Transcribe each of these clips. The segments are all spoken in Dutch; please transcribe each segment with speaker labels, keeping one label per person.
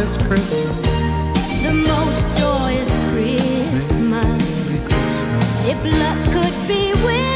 Speaker 1: this Christmas.
Speaker 2: The most joyous Christmas. If luck could be with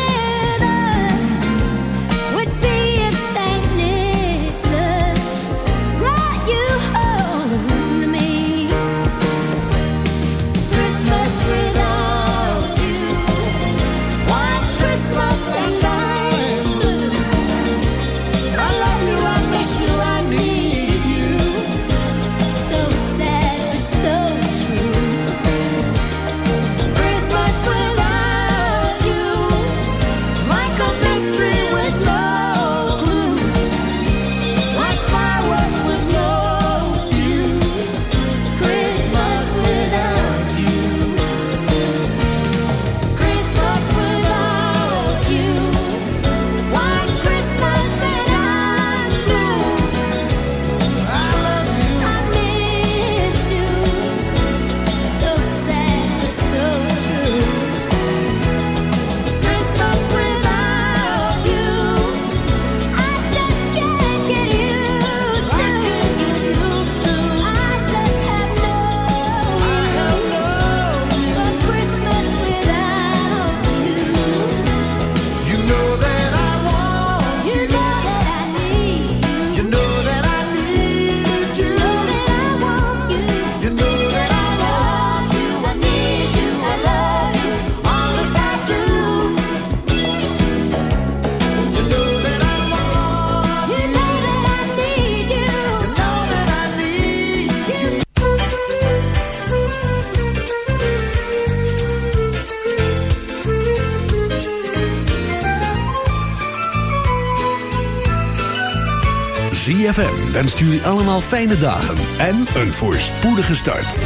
Speaker 3: ZFM wenst jullie allemaal fijne dagen en een voorspoedige start.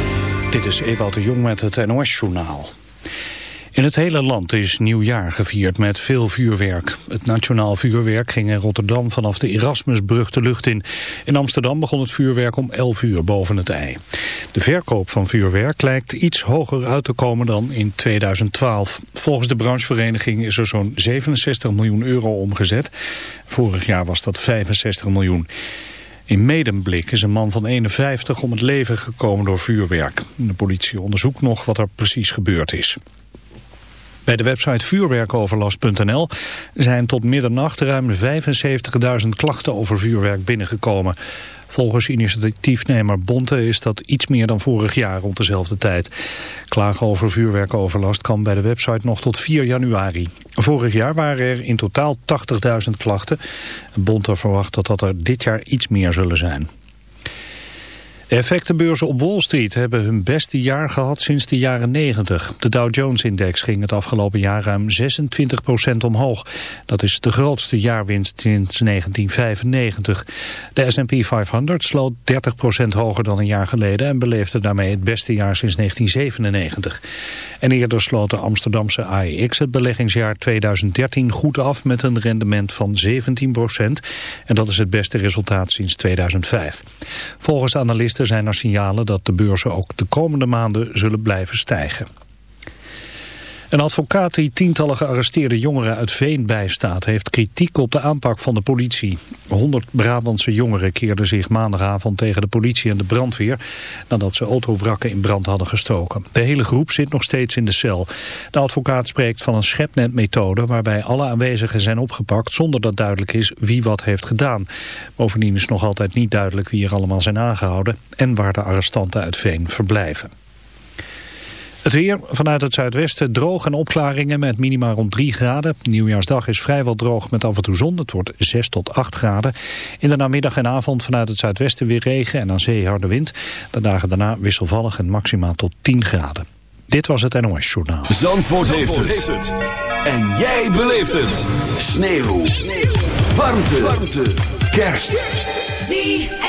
Speaker 4: Dit is Ewout de Jong met het NOS-journaal. In het hele land is nieuwjaar gevierd met veel vuurwerk. Het nationaal vuurwerk ging in Rotterdam vanaf de Erasmusbrug de lucht in. In Amsterdam begon het vuurwerk om 11 uur boven het ei. De verkoop van vuurwerk lijkt iets hoger uit te komen dan in 2012. Volgens de branchevereniging is er zo'n 67 miljoen euro omgezet. Vorig jaar was dat 65 miljoen. In Medemblik is een man van 51 om het leven gekomen door vuurwerk. De politie onderzoekt nog wat er precies gebeurd is. Bij de website vuurwerkoverlast.nl zijn tot middernacht ruim 75.000 klachten over vuurwerk binnengekomen. Volgens initiatiefnemer Bonte is dat iets meer dan vorig jaar rond dezelfde tijd. Klagen over vuurwerkoverlast kan bij de website nog tot 4 januari. Vorig jaar waren er in totaal 80.000 klachten. Bonte verwacht dat dat er dit jaar iets meer zullen zijn. De effectenbeurzen op Wall Street hebben hun beste jaar gehad sinds de jaren 90. De Dow Jones-index ging het afgelopen jaar ruim 26% omhoog. Dat is de grootste jaarwinst sinds 1995. De S&P 500 sloot 30% hoger dan een jaar geleden... en beleefde daarmee het beste jaar sinds 1997. En eerder sloot de Amsterdamse AEX het beleggingsjaar 2013 goed af... met een rendement van 17% En dat is het beste resultaat sinds 2005. Volgens analisten zijn er signalen dat de beurzen ook de komende maanden zullen blijven stijgen. Een advocaat die tientallen gearresteerde jongeren uit Veen bijstaat... heeft kritiek op de aanpak van de politie. 100 Brabantse jongeren keerden zich maandagavond tegen de politie en de brandweer... nadat ze autowrakken in brand hadden gestoken. De hele groep zit nog steeds in de cel. De advocaat spreekt van een schepnetmethode... waarbij alle aanwezigen zijn opgepakt zonder dat duidelijk is wie wat heeft gedaan. Bovendien is nog altijd niet duidelijk wie er allemaal zijn aangehouden... en waar de arrestanten uit Veen verblijven. Het weer vanuit het zuidwesten droog en opklaringen met minima rond 3 graden. Nieuwjaarsdag is vrijwel droog met af en toe zon. Het wordt 6 tot 8 graden. In de namiddag en avond vanuit het zuidwesten weer regen en aan zee harde wind. De dagen daarna wisselvallig en maximaal tot 10 graden. Dit was het NOS Journaal.
Speaker 3: Zandvoort, Zandvoort heeft, het. En jij beleeft het. Sneeuw. Sneeuw. Warmte. Warmte. Kerst.
Speaker 2: ZFM.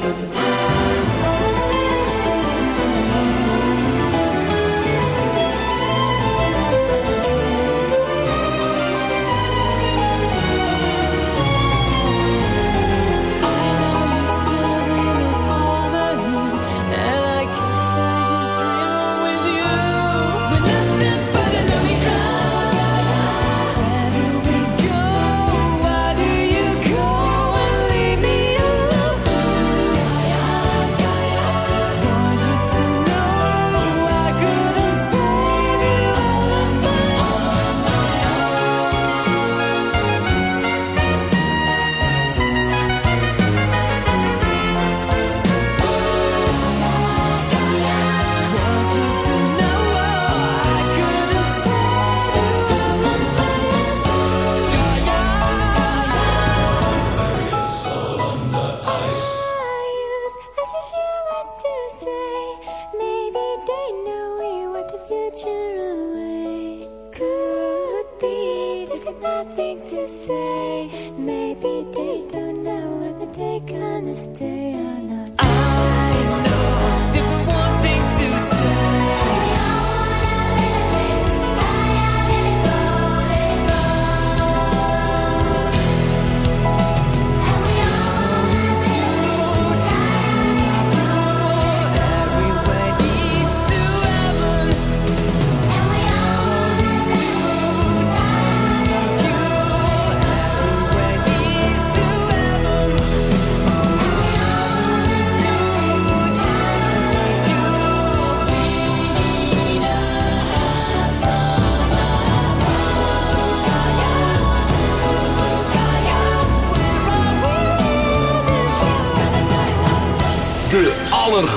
Speaker 1: gonna Kingsman.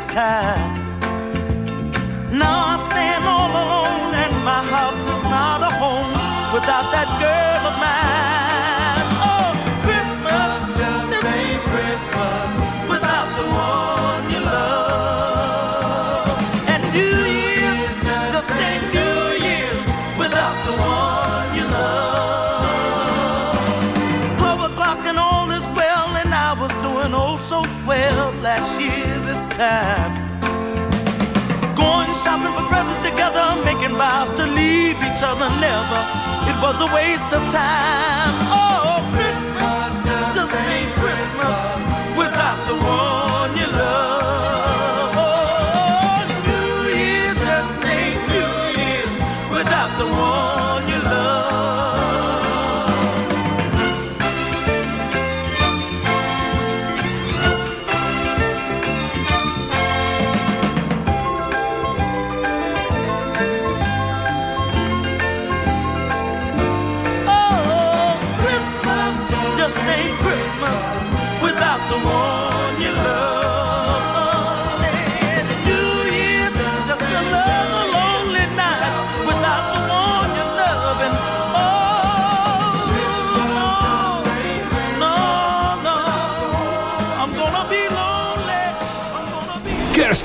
Speaker 5: this time. Now I stand all alone, and my house is not a home without that girl. vows to leave each other never. It was a waste of time. Oh, Christmas just ain't Christmas without the one.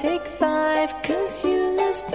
Speaker 6: take five, cause you lost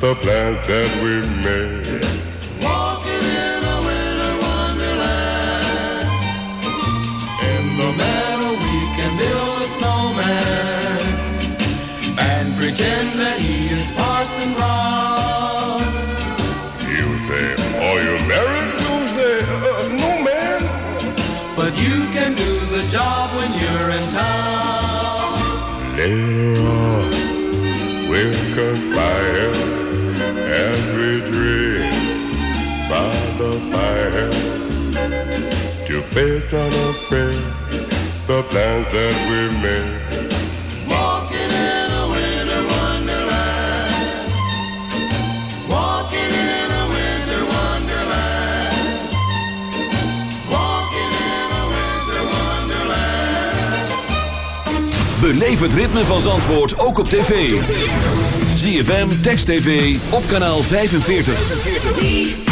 Speaker 7: the plans that we made.
Speaker 8: Walking in a winter wonderland. In the meadow we can build a snowman and pretend that he is Parson Brown.
Speaker 7: based on a prayer, the plans that we made.
Speaker 8: Walking in a winter wonderland. Walking in a winter wonderland. Walking in a winter wonderland.
Speaker 6: Beleef het ritme van Zandvoort ook op tv. ZFM Text TV op kanaal 45. 45.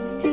Speaker 6: it's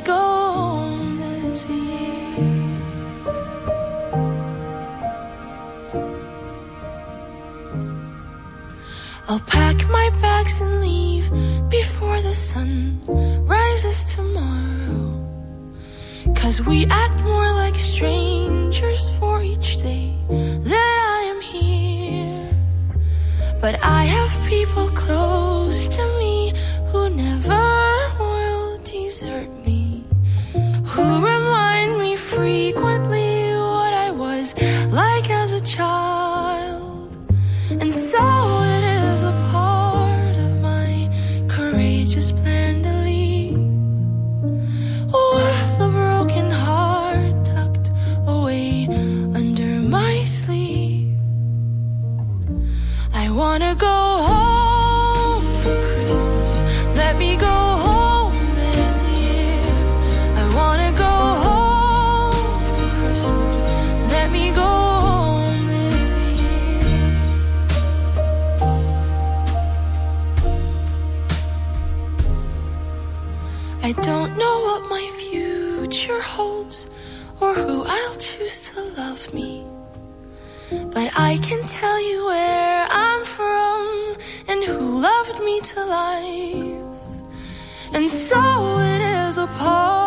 Speaker 6: go home this year. I'll pack my bags and leave before the sun rises tomorrow. Cause we act. me to life. And so it is a part.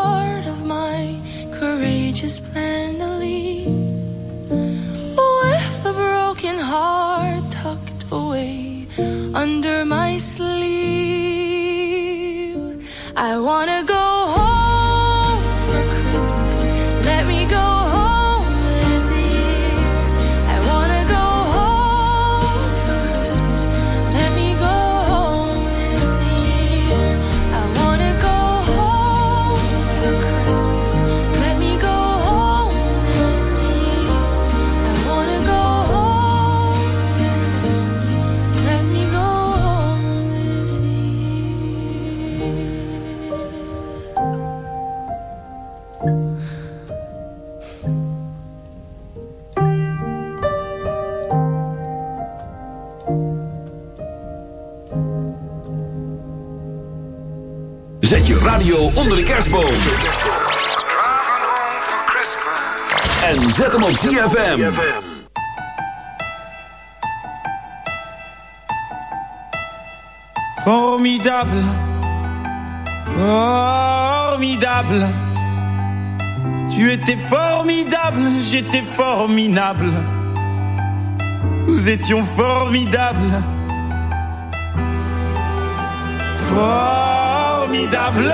Speaker 9: onder de kerstboom. En zet hem op ZFM.
Speaker 10: Formidable. Formidable. Tu étais formidable, j'étais formidable. Nous étions formidables. Formidable.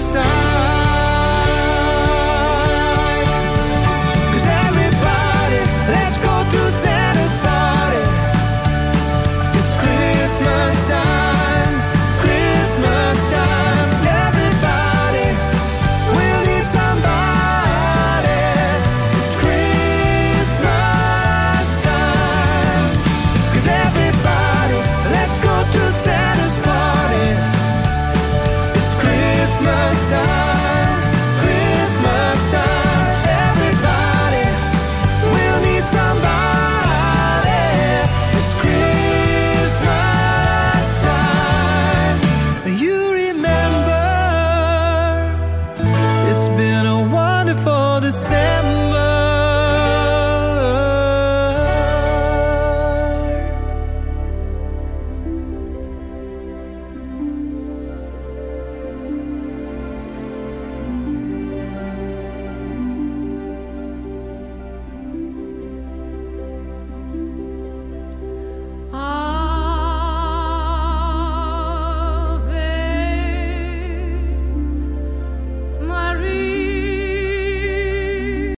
Speaker 5: side.